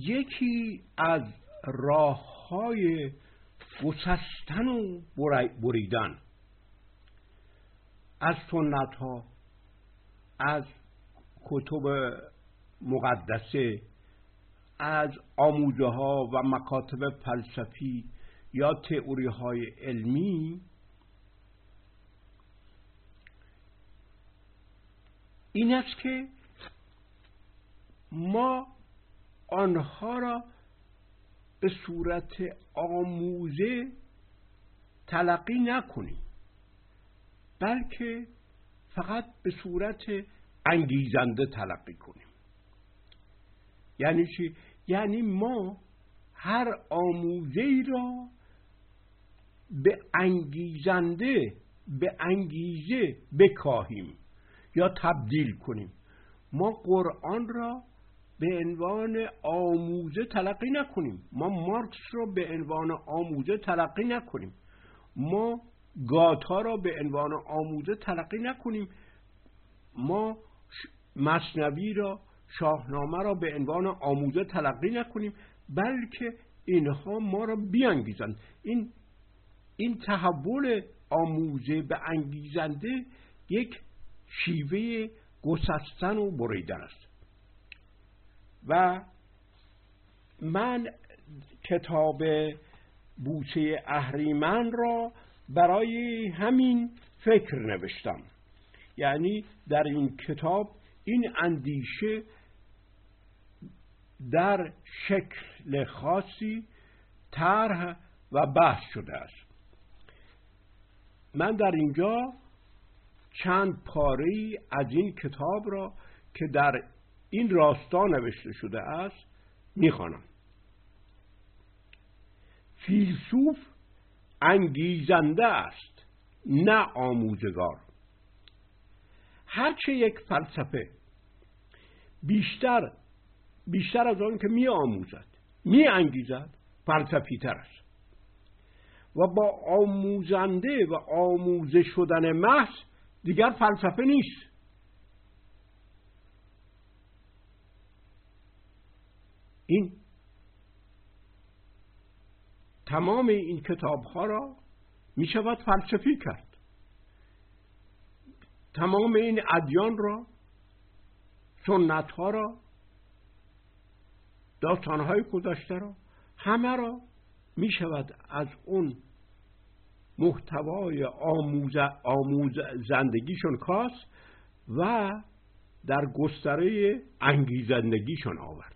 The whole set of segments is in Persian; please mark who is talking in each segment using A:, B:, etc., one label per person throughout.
A: یکی از راه های گسستن و بریدن. از سنت ها از کتب مقدسه از آموزه ها و مکاتب فلسفی یا تئوری های علمی این است که ما آنها را به صورت آموزه تلقی نکنیم بلکه فقط به صورت انگیزنده تلقی کنیم یعنی چی؟ یعنی ما هر آموزه ای را به انگیزنده به انگیزه بکاهیم یا تبدیل کنیم ما قرآن را به عنوان آموزه تلقی نکنیم. ما مارکس را به عنوان آموزه تلقی نکنیم. ما گاتا را به عنوان آموزه تلقی نکنیم. ما مصنوی را شاهنامه را به عنوان آموزه تلقی نکنیم بلکه اینها ما را بیانگیزند. این این تحول آموزه به انگیزنده یک شیوه گسستن و بریدن است. و من کتاب بوسه اهریمن را برای همین فکر نوشتم. یعنی در این کتاب این اندیشه در شکل خاصی طرح و بحث شده است. من در اینجا چند پاره از این کتاب را که در این راستا نوشته شده است می‌خوانم. فیلسوف انگیزنده است نه آموزگار. هرچه یک فلسفه بیشتر بیشتر از آن که می آموزد می انگیزد فلسفی تر است. و با آموزنده و آموزه شدن محض دیگر فلسفه نیست. این تمام این کتاب ها را می شود فلسفی کرد. تمام این ادیان را سنت ها را داستان های گذشته را همه را می شود از اون محتوای آموز, آموز زندگیشون کاس و در گستره انگیزندگیشون آورد.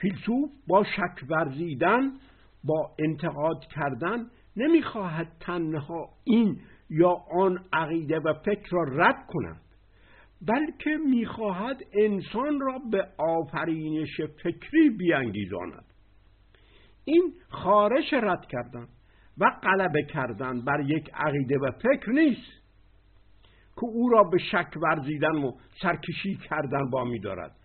A: فیلسوف با شک ورزیدن با انتقاد کردن نمی‌خواهد تنها این یا آن عقیده و فکر را رد کند بلکه می‌خواهد انسان را به آفرینش فکری بیانگیزاند. این خارش رد کردن و غلبه کردن بر یک عقیده و فکر نیست که او را به شک ورزیدن و سرکشی کردن با میدارد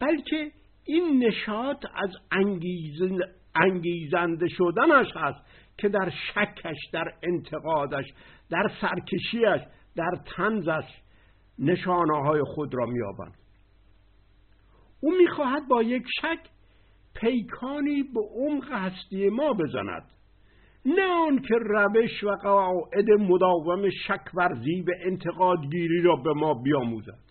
A: بلکه این نشاط از انگیزنده شدنش هست که در شکش در انتقادش در سرکشیش در تنزش نشانه های خود را میابند او می‌خواهد با یک شک پیکانی به عمق هستی ما بزند. نه آن که روش و قواعد مداوم شک ورزی به انتقادگیری را به ما بیاموزد.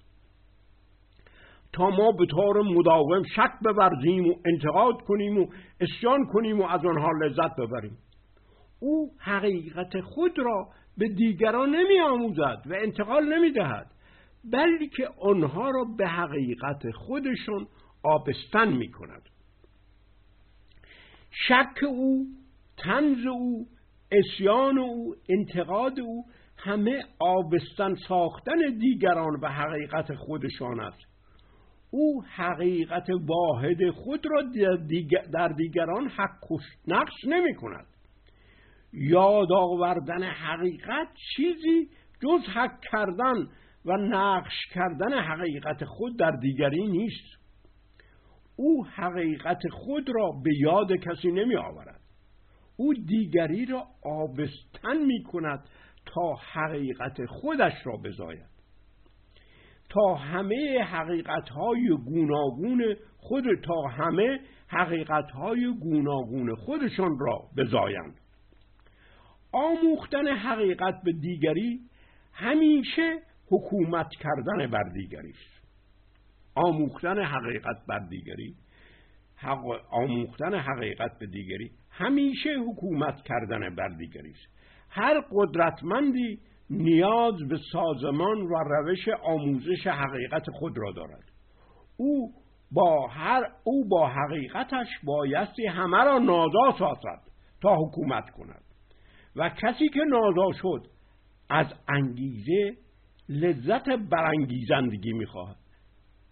A: تا ما به طور مداوم شک بورزیم و انتقاد کنیم و اسیان کنیم و از آنها لذت ببریم. او حقیقت خود را به دیگران نمی آموزد و انتقال نمی دهد بلکه آنها را به حقیقت خودشون آبستن می کند شک او تنز او اسیان او انتقاد او همه آبستن ساختن دیگران و حقیقت خودشان است. او حقیقت واحد خود را در دیگران حق نقش نمی کند. یاد آوردن حقیقت چیزی جز حق کردن و نقش کردن حقیقت خود در دیگری نیست. او حقیقت خود را به یاد کسی نمی آورد. او دیگری را آبستن می کند تا حقیقت خودش را بزاید. تا همه حقیقت های گوناگون خود تا همه حقیقت های گوناگون خودشان را بزایند. آموختن حقیقت به دیگری همیشه حکومت کردن بر دیگری است. آموختن حقیقت بر دیگری حق... آموختن حقیقت به دیگری همیشه حکومت کردن بر دیگری است. هر قدرتمندی نیاز به سازمان و روش آموزش حقیقت خود را دارد. او با هر او با حقیقتش بایستی همه را نازا سازد تا حکومت کند. و کسی که نازا شد از انگیزه لذت برانگیزندگی می‌خواهد.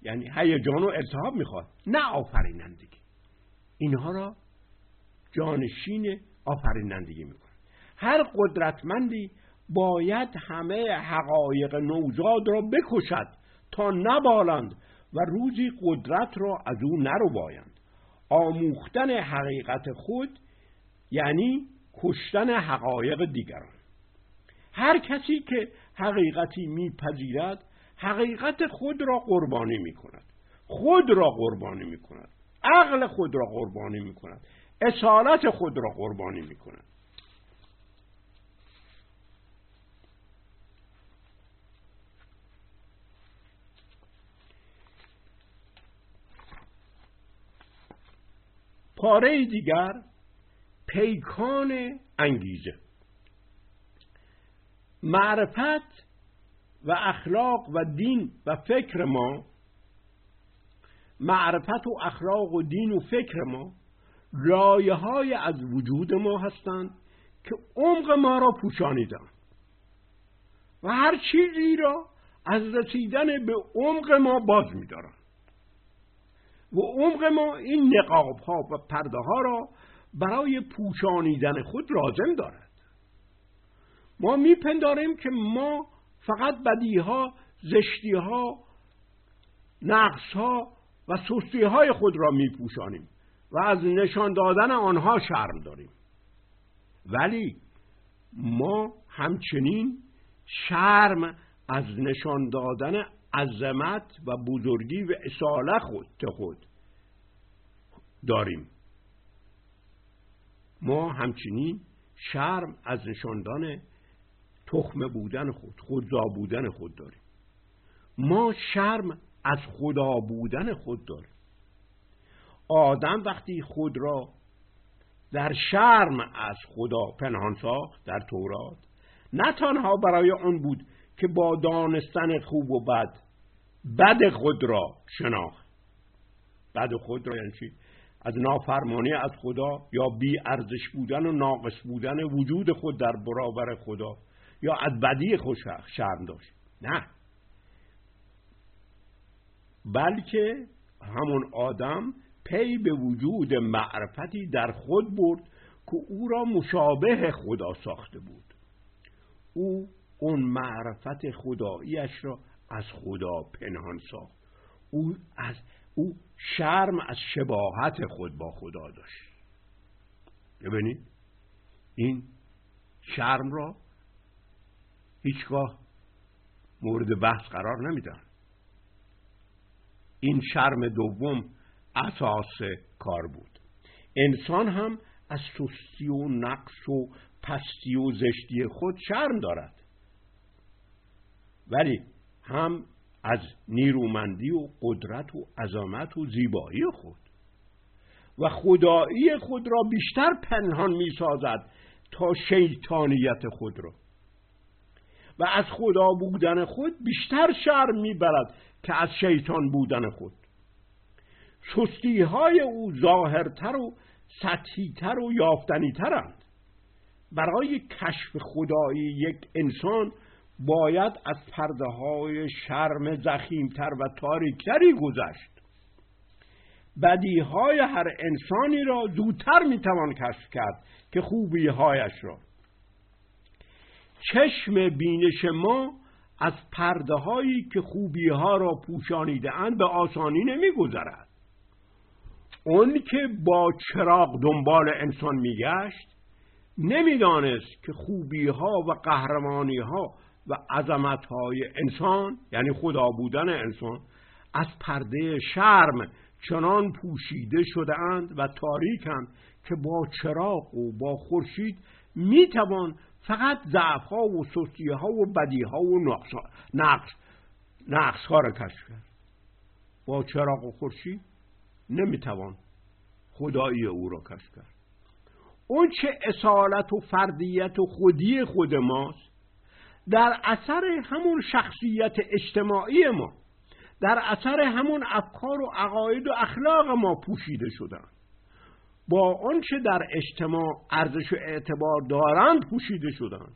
A: یعنی هیجان و التهاب می‌خواد نه آفرینندگی. اینها را جانشین آفرینندگی می‌کنه. هر قدرتمندی باید همه حقایق نوزاد را بکشد تا نبالند و روزی قدرت را از او نرو بایند آموختن حقیقت خود یعنی کشتن حقایق دیگران. هر کسی که حقیقتی میپذیرد حقیقت خود را قربانی می کند خود را قربانی می کند عقل خود را قربانی می کند اصالت خود را قربانی می کند پاره دیگر پیکان انگیزه. معرفت و اخلاق و دین و فکر ما معرفت و اخلاق و دین و فکر ما رایه های از وجود ما هستند که عمق ما را پوشانیدن. و هر چیزی را از رسیدن به عمق ما باز میدارن. و عمق ما این نقاب ها و پرده ها را برای پوشانیدن خود لازم دارد. ما میپنداریم که ما فقط بدی ها زشتی ها نقص ها و سستی های خود را می پوشانیم و از نشان دادن آنها شرم داریم. ولی ما همچنین شرم از نشان دادن عظمت و بزرگی و اصاله خود خود داریم. ما همچنین شرم از نشاندن تخم بودن خود خودزا بودن خود داریم. ما شرم از خدا بودن خود داریم. آدم وقتی خود را در شرم از خدا پنهان ساخت در تورات نه تنها برای آن بود که با دانستن خوب و بد بد خود را شناخت. بد خود را یعنی چی؟ از نافرمانی از خدا یا بی ارزش بودن و ناقص بودن وجود خود در برابر خدا یا از بدی خوش شرم داشت؟ نه. بلکه همون آدم پی به وجود معرفتی در خود برد که او را مشابه خدا ساخته بود. او اون معرفت خداییش را از خدا پنهان ساخت. او از او شرم از شباهت خود با خدا داشت. ببینید این شرم را هیچگاه مورد بحث قرار نمیدن. این شرم دوم اساس کار بود. انسان هم از سستی و نقص و پستی و زشتی خود شرم دارد. ولی هم از نیرومندی و قدرت و عظمت و زیبایی خود. و خدایی خود را بیشتر پنهان می سازد تا شیطانیت خود را. و از خدا بودن خود بیشتر شرم می‌برد که از شیطان بودن خود. سستی های او ظاهرتر و سطحیتر و یافتنیترند. برای کشف خدایی یک انسان باید از پرده های شرم زخیمتر و تاریکتری گذشت. بدی های هر انسانی را زودتر می‌توان کشف کرد که خوبی هایش را. چشم بینش ما از پرده هایی که خوبی ها را پوشانیده اند به آسانی نمی گذرد اون که با چراغ دنبال انسان میگشت نمی‌دانست که خوبی ها و قهرمانی ها و عظمت های انسان یعنی خدا بودن انسان از پرده شرم چنان پوشیده شده اند و تاریکند که با چراغ و با خورشید می‌توان فقط ضعف ها و سستی ها و بدی ها و نقص نقص ها را کشف کرد. با چراغ و خورشید نمی‌توان خدایی او را کشف کرد. اون چه اصالت و فردیت و خودی خود ماست در اثر همون شخصیت اجتماعی ما در اثر همون افکار و عقاید و اخلاق ما پوشیده شدن. با آنچه در اجتماع ارزش و اعتبار دارند پوشیده شدند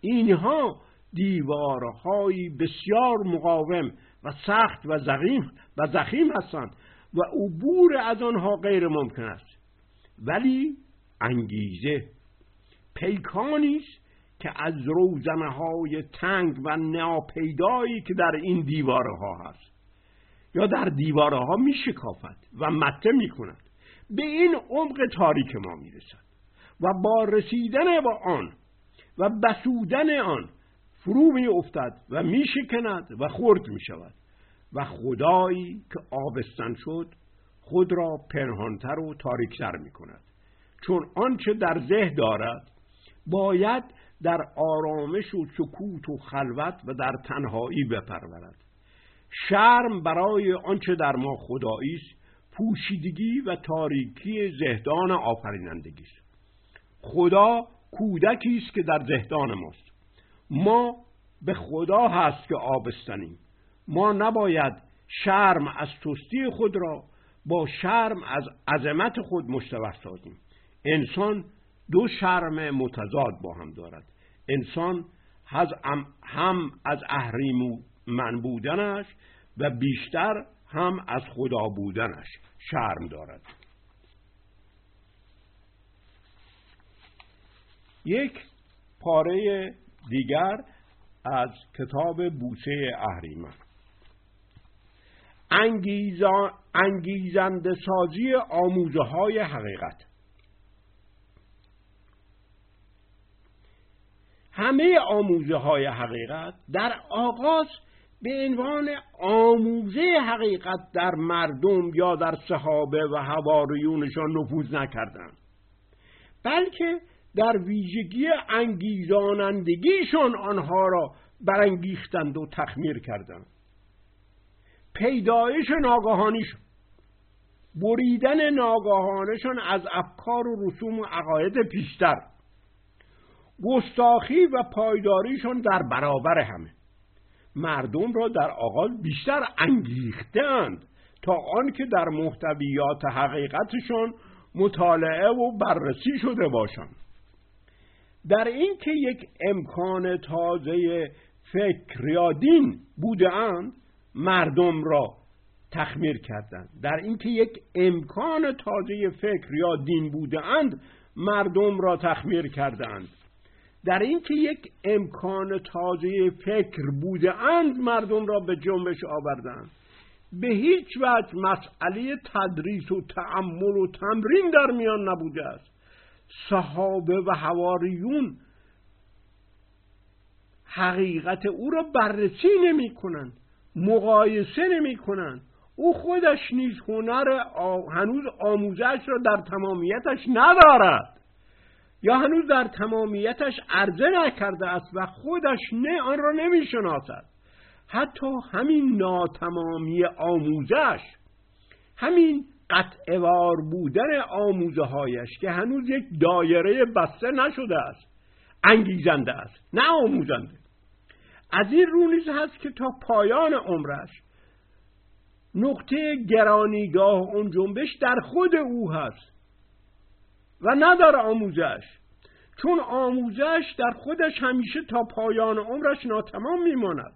A: اینها دیوارهایی بسیار مقاوم و سخت و زخیم و زخیم هستند و عبور از آنها غیر ممکن است. ولی انگیزه پیکانی است که از روزنه های تنگ و ناپیدایی که در این دیواره ها هست یا در دیواره ها می شکافت و مته می کند. به این عمق تاریک ما می رسد و با رسیدن با آن و بسودن آن فرو می افتد و می شکند و خرد می شود و خدایی که آبستن شد خود را پنهانتر و تاریکتر می کند. چون آنچه در ذهن دارد باید در آرامش و سکوت و خلوت و در تنهایی بپرورد. شرم برای آنچه در ما خدایی است پوشیدگی و تاریکی زهدان آفرینندگی است. خدا کودکی است که در زهدان ماست. ما به خدا هست که آبستنیم. ما نباید شرم از توستی خود را با شرم از عظمت خود مشتبه سازیم. انسان دو شرم متضاد با هم دارد. انسان هم از اهریم من بودنش و بیشتر هم از خدا بودنش شرم دارد. یک پاره دیگر از کتاب بوسه اهریمن انگیزنده سازی آموزه های حقیقت. همه آموزه های حقیقت در آغاز به عنوان آموزه حقیقت در مردم یا در صحابه و هواریونشان نفوذ نکردند بلکه در ویژگی انگیزانندگیشان آنها را برانگیختند و تخمیر کردند. پیدایش ناگاهانیشون بریدن ناگاهانشان از افکار و رسوم و عقاید پیشتر گستاخی و پایداریشان در برابر همه. مردم را در آغاز بیشتر انگیختند تا آنکه در محتویات حقیقتشان مطالعه و بررسی شده باشند در اینکه یک امکان تازه فکر یا دین بودند مردم را تخمیر کردند در اینکه یک امکان تازه فکر یا دین بودند مردم را تخمیر کردند در اینکه یک امکان تازه فکر بوده اند مردم را به جنبش آوردند به هیچ وجه مسئله تدریس و تعمل و تمرین در میان نبوده است. صحابه و حواریون حقیقت او را بررسی نمی کنند مقایسه نمی کنند. او خودش نیز هنر هنوز آموزش را در تمامیتش ندارد. یا هنوز در تمامیتش عرضه نکرده است و خودش نه آن را نمی‌شناسد. حتی همین ناتمامی آموزش همین قطعوار بودن آموزه هایش که هنوز یک دایره بسته نشده است انگیزنده است نه آموزنده. از این رو نیز هست که تا پایان عمرش نقطه گرانیگاه اون جنبش در خود او هست. و نداره آموزش. چون آموزش در خودش همیشه تا پایان عمرش ناتمام میماند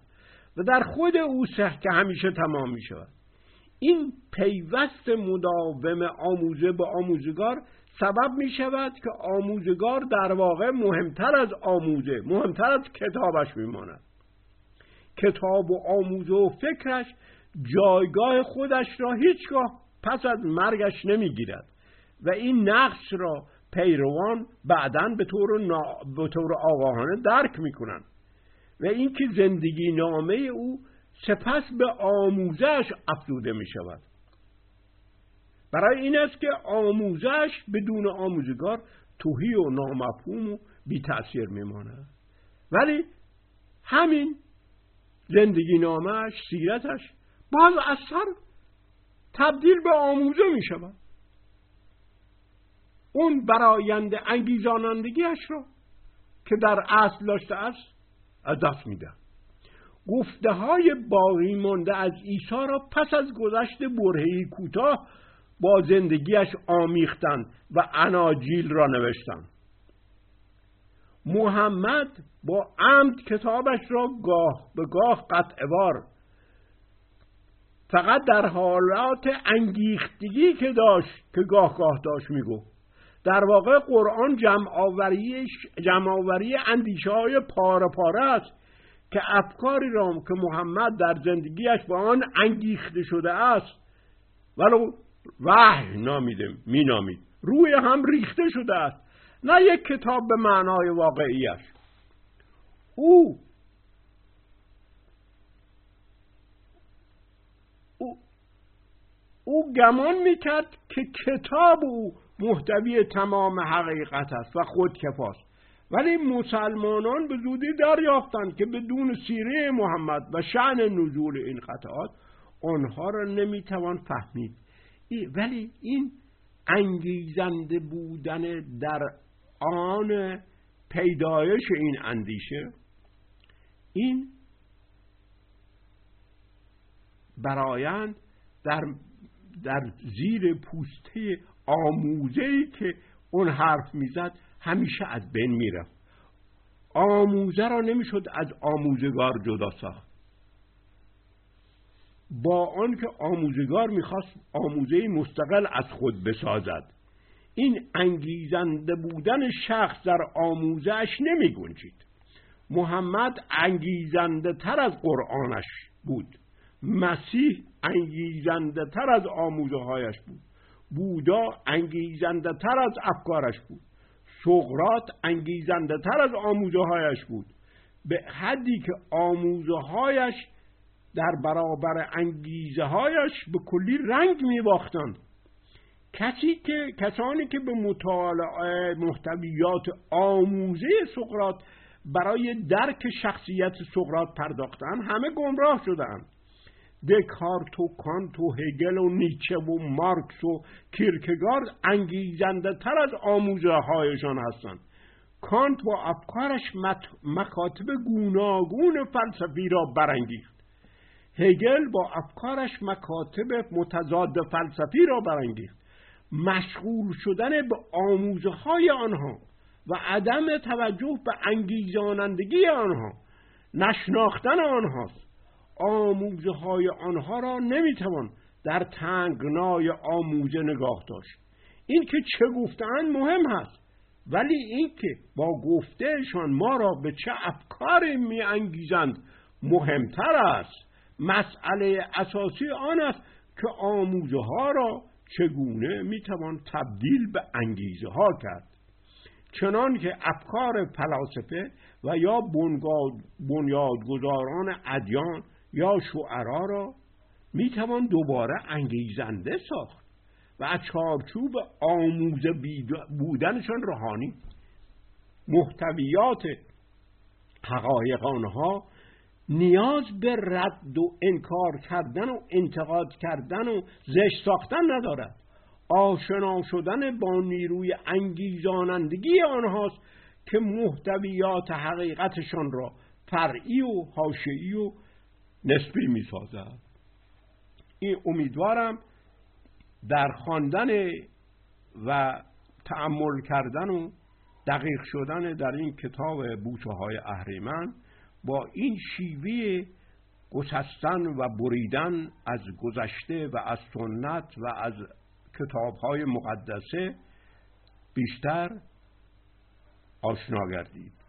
A: و در خود او سه که همیشه تمام می شود این پیوست مداوم آموزه به آموزگار سبب می شود که آموزگار در واقع مهمتر از آموزه مهمتر از کتابش میماند. کتاب و آموزه و فکرش جایگاه خودش را هیچگاه پس از مرگش نمی‌گیرد. و این نقش را پیروان بعدا به طور, نا... به طور آگاهانه درک می‌کنند. و اینکه زندگی نامه او سپس به آموزش افزوده می شود برای این است که آموزش بدون آموزگار توهی و نامفهوم و بی تأثیر میماند. ولی همین زندگی نامش سیرتش باز اثر تبدیل به آموزه می شود اون برایند انگیزانندگیش را که در اصل داشته است از دست میده گفته های باقی مانده از عیسی را پس از گذشت برهی کوتاه با زندگیش آمیختند و اناجیل را نوشتند محمد با عمد کتابش را گاه به گاه قطعوار فقط در حالات انگیختگی که داشت که گاه گاه داشت میگو در واقع قرآن جمع آوری اندیشه های پاره پاره است که افکاری را که محمد در زندگیش با آن انگیخته شده است. ولو وحی نامیده مینامید. روی هم ریخته شده است. نه یک کتاب به معنای واقعیش. او او, او گمان می‌کرد که کتاب او محتوی تمام حقیقت است و خودکفاست ولی مسلمانان به زودی دریافتند که بدون سیره محمد و شعن نزول این قطعات آنها را نمی‌توان فهمید. ولی این انگیزنده بودن در آن پیدایش این اندیشه این برایند در, در زیر پوسته آموزه که اون حرف می‌زد همیشه از بین می‌رفت. آموزه را نمی‌شد از آموزگار جدا ساخت. با آنکه آموزگار می‌خواست آموزه مستقل از خود بسازد. این انگیزنده بودن شخص در آموزش نمی گنجید محمد انگیزنده تر از قرآنش بود. مسیح انگیزنده تر از آموزه هایش بود. بودا انگیزنده تر از افکارش بود. سقرات انگیزنده تر از آموزه هایش بود. به حدی که آموزه هایش در برابر انگیزه هایش به کلی رنگ می باختند کسی که کسانی که به مطالعه محتویات آموزه سقرات برای درک شخصیت سقرات پرداختن همه گمراه شدند دکارت و کانت و هگل و نیچه و مارکس و کیرکگارد انگیزنده تر از آموزه هایشان هستند. کانت با افکارش مکاتب گوناگون فلسفی را برانگیخت. هگل با افکارش مکاتب متضاد فلسفی را برانگیخت. مشغول شدن به آموزه های آنها و عدم توجه به انگیزانندگی آنها نشناختن آنهاست. آموزه های آنها را نمی‌توان در تنگنای آموزه نگاه داشت. این که چه گفتن مهم هست. ولی اینکه با گفتهشان ما را به چه افکاری می انگیزند مهمتر است. مسئله اساسی آن است که آموزه ها را چگونه می‌توان تبدیل به انگیزه ها کرد. چنان که افکار فلاسفه و یا بنیادگذاران ادیان یا شعرا را می‌توان دوباره انگیزنده ساخت و از چارچوب آموزه بودنشان روحانی محتویات حقایق آنها نیاز به رد و انکار کردن و انتقاد کردن و زشت ساختن ندارد. آشنا شدن با نیروی انگیزانندگی آنهاست که محتویات حقیقتشان را فرعی و حاشعی و نسبی می سازد این امیدوارم در خواندن و تعمل کردن و دقیق شدن در این کتاب بوچه های اهریمن با این شیوه گسستن و بریدن از گذشته و از سنت و از کتابهای مقدسه بیشتر آشنا گردید.